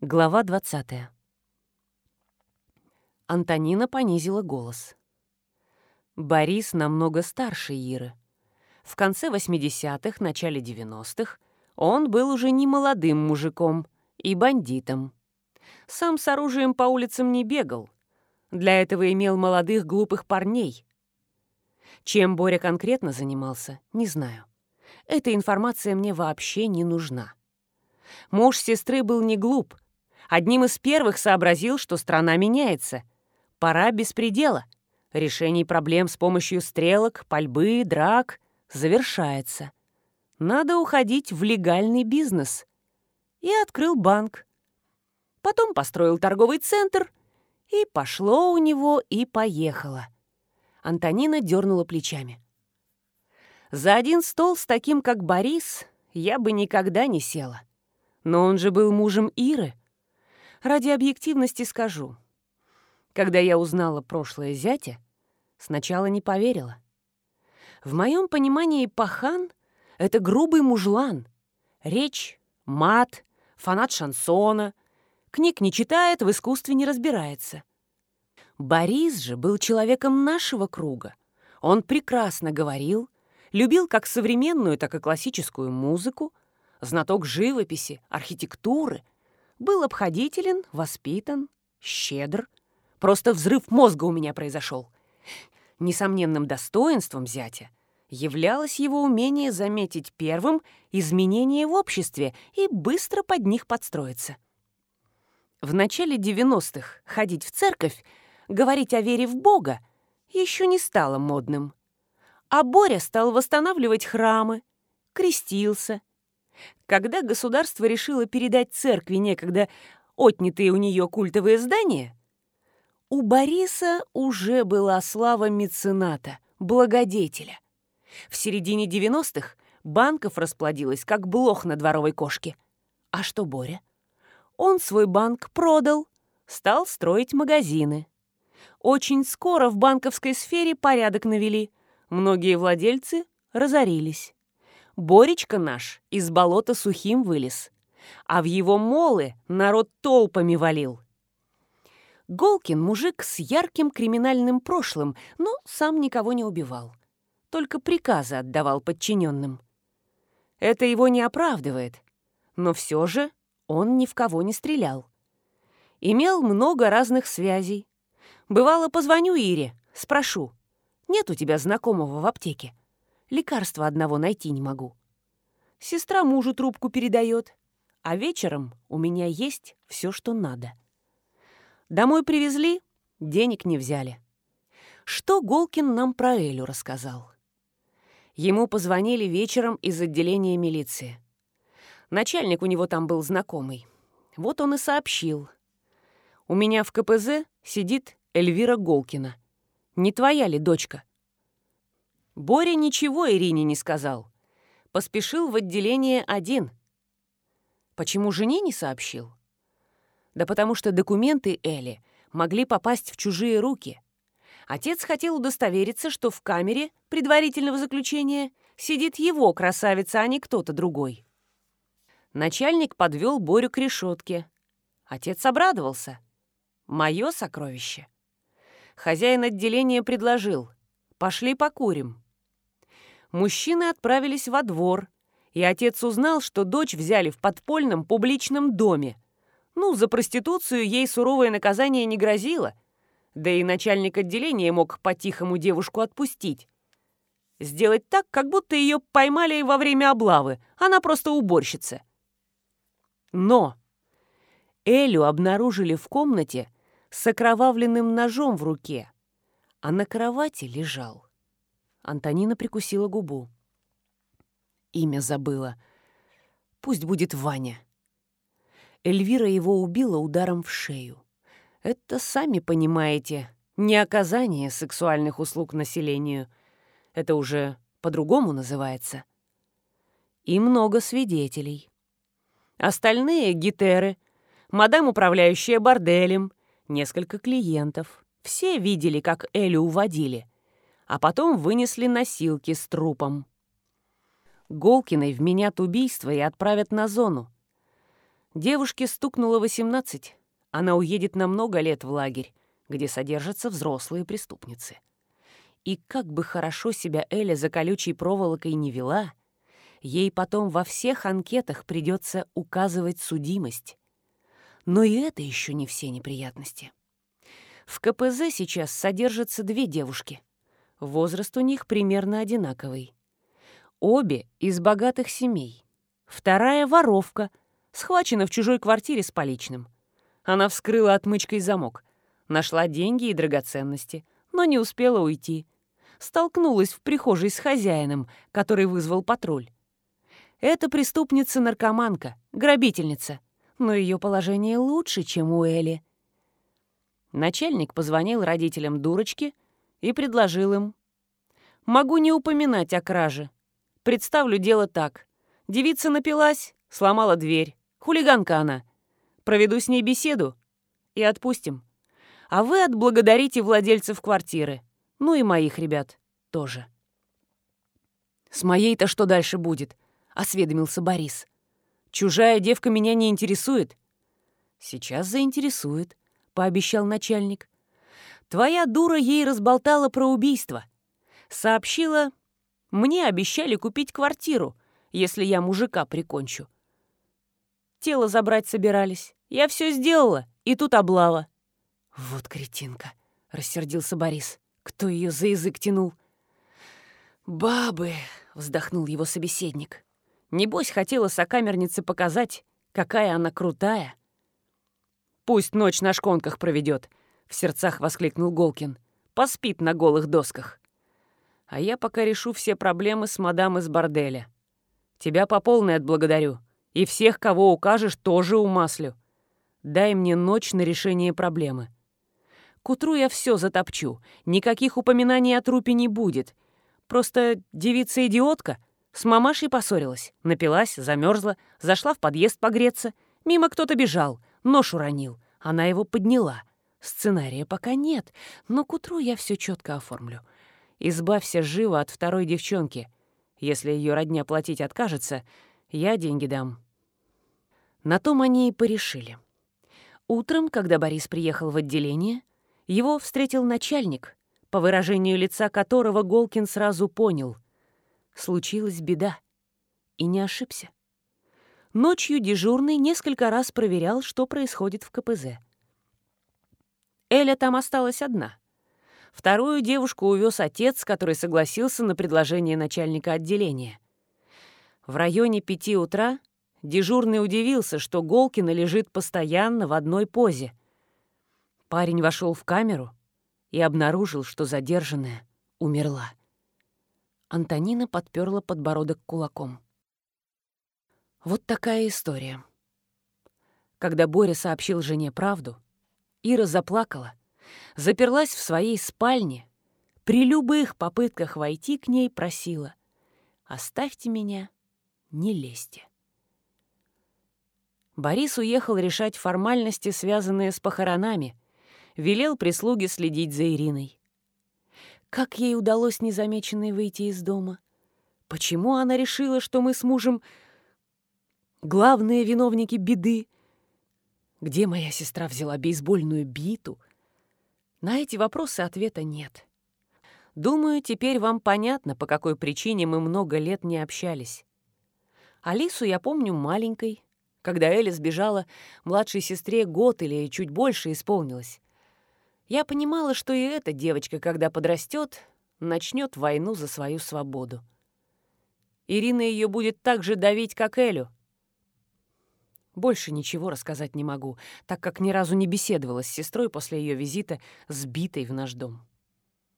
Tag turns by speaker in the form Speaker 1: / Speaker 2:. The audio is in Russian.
Speaker 1: Глава 20. Антонина понизила голос. Борис намного старше Иры. В конце 80-х, начале 90-х он был уже не молодым мужиком и бандитом. Сам с оружием по улицам не бегал. Для этого имел молодых глупых парней. Чем Боря конкретно занимался, не знаю. Эта информация мне вообще не нужна. Муж сестры был не глуп — Одним из первых сообразил, что страна меняется. Пора беспредела. Решений проблем с помощью стрелок, пальбы, драк завершается. Надо уходить в легальный бизнес. И открыл банк. Потом построил торговый центр. И пошло у него, и поехало. Антонина дернула плечами. За один стол с таким, как Борис, я бы никогда не села. Но он же был мужем Иры. Ради объективности скажу. Когда я узнала прошлое зятя, сначала не поверила. В моем понимании пахан — это грубый мужлан. Речь, мат, фанат шансона. Книг не читает, в искусстве не разбирается. Борис же был человеком нашего круга. Он прекрасно говорил, любил как современную, так и классическую музыку, знаток живописи, архитектуры — был обходителен, воспитан, щедр. Просто взрыв мозга у меня произошел. Несомненным достоинством зятя являлось его умение заметить первым изменения в обществе и быстро под них подстроиться. В начале 90-х ходить в церковь, говорить о вере в Бога еще не стало модным. А Боря стал восстанавливать храмы, крестился, когда государство решило передать церкви некогда отнятые у нее культовые здания, у Бориса уже была слава мецената, благодетеля. В середине 90-х банков расплодилось, как блох на дворовой кошке. А что Боря? Он свой банк продал, стал строить магазины. Очень скоро в банковской сфере порядок навели. Многие владельцы разорились. Боречка наш из болота сухим вылез, а в его молы народ толпами валил. Голкин мужик с ярким криминальным прошлым, но сам никого не убивал. Только приказы отдавал подчиненным. Это его не оправдывает, но все же он ни в кого не стрелял. Имел много разных связей. Бывало, позвоню Ире, спрошу, нет у тебя знакомого в аптеке? Лекарства одного найти не могу. Сестра мужу трубку передает, а вечером у меня есть все, что надо. Домой привезли, денег не взяли. Что Голкин нам про Элю рассказал? Ему позвонили вечером из отделения милиции. Начальник у него там был знакомый. Вот он и сообщил. У меня в КПЗ сидит Эльвира Голкина. Не твоя ли дочка? Боря ничего Ирине не сказал. Поспешил в отделение один. Почему жене не сообщил? Да потому что документы Эли могли попасть в чужие руки. Отец хотел удостовериться, что в камере предварительного заключения сидит его красавица, а не кто-то другой. Начальник подвел Борю к решетке. Отец обрадовался. «Мое сокровище». Хозяин отделения предложил. «Пошли покурим». Мужчины отправились во двор, и отец узнал, что дочь взяли в подпольном публичном доме. Ну, за проституцию ей суровое наказание не грозило, да и начальник отделения мог по-тихому девушку отпустить. Сделать так, как будто ее поймали во время облавы, она просто уборщица. Но Элю обнаружили в комнате с окровавленным ножом в руке, а на кровати лежал Антонина прикусила губу. Имя забыла. Пусть будет Ваня. Эльвира его убила ударом в шею. Это, сами понимаете, не оказание сексуальных услуг населению. Это уже по-другому называется. И много свидетелей. Остальные — гитеры, мадам, управляющая борделем, несколько клиентов. Все видели, как Элю уводили — а потом вынесли носилки с трупом. Голкиной вменят убийство и отправят на зону. Девушке стукнуло 18. Она уедет на много лет в лагерь, где содержатся взрослые преступницы. И как бы хорошо себя Эля за колючей проволокой не вела, ей потом во всех анкетах придется указывать судимость. Но и это еще не все неприятности. В КПЗ сейчас содержатся две девушки. Возраст у них примерно одинаковый. Обе из богатых семей. Вторая — воровка, схвачена в чужой квартире с поличным. Она вскрыла отмычкой замок, нашла деньги и драгоценности, но не успела уйти. Столкнулась в прихожей с хозяином, который вызвал патруль. Это преступница-наркоманка, грабительница, но ее положение лучше, чем у Эли. Начальник позвонил родителям дурочки и предложил им. «Могу не упоминать о краже. Представлю дело так. Девица напилась, сломала дверь. Хулиганка она. Проведу с ней беседу и отпустим. А вы отблагодарите владельцев квартиры. Ну и моих ребят тоже». «С моей-то что дальше будет?» — осведомился Борис. «Чужая девка меня не интересует?» «Сейчас заинтересует», пообещал начальник. «Твоя дура ей разболтала про убийство. Сообщила, мне обещали купить квартиру, если я мужика прикончу. Тело забрать собирались. Я все сделала, и тут облава». «Вот кретинка», — рассердился Борис. «Кто ее за язык тянул?» «Бабы», — вздохнул его собеседник. «Небось, хотела сокамернице показать, какая она крутая». Пусть ночь на шконках проведет, в сердцах воскликнул Голкин. Поспит на голых досках. А я пока решу все проблемы с мадам из борделя. Тебя по полной отблагодарю. И всех, кого укажешь, тоже умаслю. Дай мне ночь на решение проблемы. К утру я все затопчу. Никаких упоминаний о трупе не будет. Просто девица-идиотка с мамашей поссорилась. Напилась, замерзла, зашла в подъезд погреться. Мимо кто-то бежал. Нож уронил. Она его подняла. Сценария пока нет, но к утру я все четко оформлю. Избавься живо от второй девчонки. Если ее родня платить откажется, я деньги дам. На том они и порешили. Утром, когда Борис приехал в отделение, его встретил начальник, по выражению лица которого Голкин сразу понял. Случилась беда. И не ошибся. Ночью дежурный несколько раз проверял, что происходит в КПЗ. Эля там осталась одна. Вторую девушку увез отец, который согласился на предложение начальника отделения. В районе пяти утра дежурный удивился, что Голкина лежит постоянно в одной позе. Парень вошел в камеру и обнаружил, что задержанная умерла. Антонина подперла подбородок кулаком. Вот такая история. Когда Боря сообщил жене правду, Ира заплакала, заперлась в своей спальне, при любых попытках войти к ней просила «Оставьте меня, не лезьте». Борис уехал решать формальности, связанные с похоронами, велел прислуге следить за Ириной. Как ей удалось незамеченной выйти из дома? Почему она решила, что мы с мужем главные виновники беды. Где моя сестра взяла бейсбольную биту? На эти вопросы ответа нет. Думаю, теперь вам понятно, по какой причине мы много лет не общались. Алису я помню маленькой, когда Эля сбежала, младшей сестре год или чуть больше исполнилось. Я понимала, что и эта девочка, когда подрастет, начнет войну за свою свободу. Ирина ее будет так же давить, как Элю — больше ничего рассказать не могу, так как ни разу не беседовала с сестрой после ее визита, сбитой в наш дом.